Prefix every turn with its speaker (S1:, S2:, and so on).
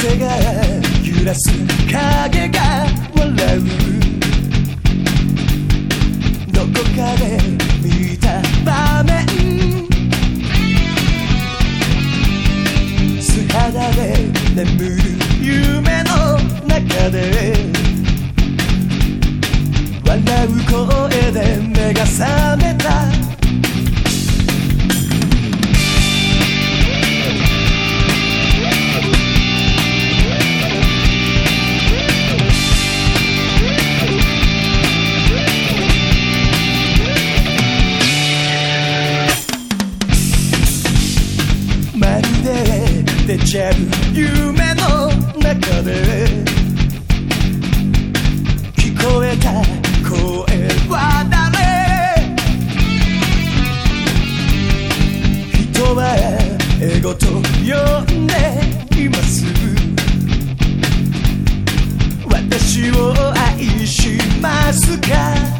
S1: 風が揺らす影が笑うどこかで見た場面素肌で眠る夢の中で笑う声で目が覚めでデジャブ夢の中で。聞こえた声は誰？人はエゴと呼んでいます。私を愛しますか？